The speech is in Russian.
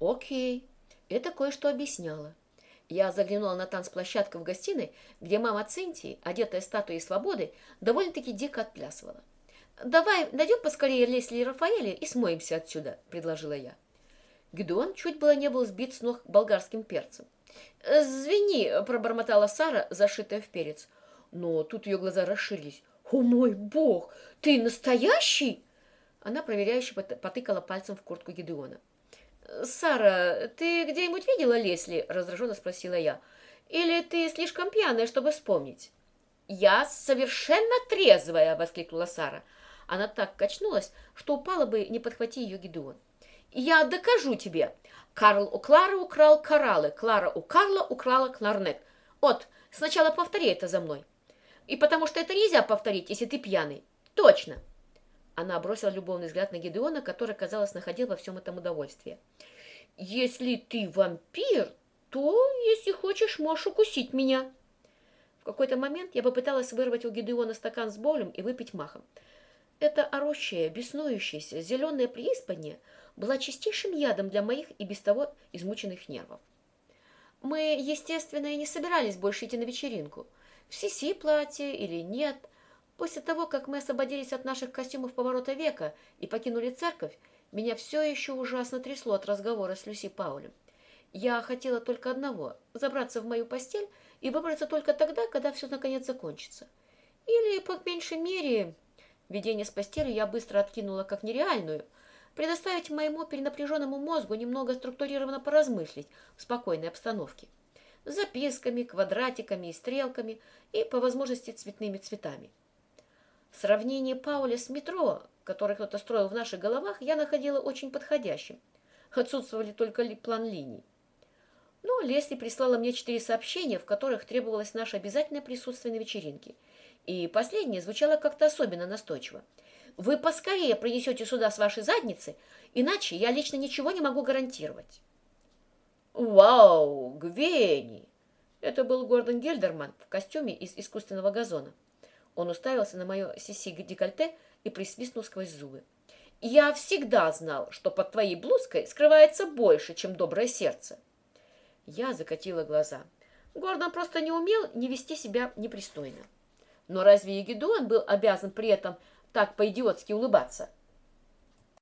Окей, это кое-что объясняло. Я заглянула на танцплощадку в гостиной, где мама Цинтии, одетая статуей свободы, довольно-таки дико отплясывала. «Давай найдем поскорее Лесли и Рафаэля и смоемся отсюда», — предложила я. Гедеон чуть было не был сбит с ног болгарским перцем. «Извини», — пробормотала Сара, зашитая в перец. Но тут ее глаза расширились. «О мой бог! Ты настоящий?» Она проверяюще потыкала пальцем в куртку Гедеона. «Сара, ты где-нибудь видела Лесли?» – раздраженно спросила я. «Или ты слишком пьяная, чтобы вспомнить?» «Я совершенно трезвая!» – воскликнула Сара. Она так качнулась, что упала бы, не подхвати ее Гедеон. «Я докажу тебе. Карл у Клары украл кораллы, Клара у Карла украла кларнет. Вот, сначала повтори это за мной. И потому что это нельзя повторить, если ты пьяный. Точно!» Она бросила любовный взгляд на Гедеона, который, казалось, находил во всем этом удовольствие. «Если ты вампир, то, если хочешь, можешь укусить меня». В какой-то момент я попыталась вырвать у Гедеона стакан с болем и выпить махом. Это орущее, беснующееся, зеленое преисподнее была чистейшим ядом для моих и без того измученных нервов. Мы, естественно, и не собирались больше идти на вечеринку. В сиси платье или нет – После того, как мы освободились от наших костюмов поворота века и покинули церковь, меня все еще ужасно трясло от разговора с Люси Паулем. Я хотела только одного – забраться в мою постель и выбраться только тогда, когда все наконец закончится. Или, по меньшей мере, видение с постелью я быстро откинула как нереальную, предоставить моему перенапряженному мозгу немного структурированно поразмыслить в спокойной обстановке. Записками, квадратиками и стрелками и, по возможности, цветными цветами. Сравнение Пауля с метро, которое кто-то строил в наших головах, я находила очень подходящим. Отсутствовали только ли план линий. Но Лесли прислала мне четыре сообщения, в которых требовалось наше обязательное присутствие на вечеринке. И последнее звучало как-то особенно настойчиво. «Вы поскорее принесете сюда с вашей задницы, иначе я лично ничего не могу гарантировать». «Вау, Гвенни!» Это был Гордон Гельдерман в костюме из искусственного газона. Он уставился на мое сиси-декольте и присвистнул сквозь зубы. «Я всегда знал, что под твоей блузкой скрывается больше, чем доброе сердце». Я закатила глаза. Гордон просто не умел не вести себя непристойно. Но разве Егидон был обязан при этом так по-идиотски улыбаться?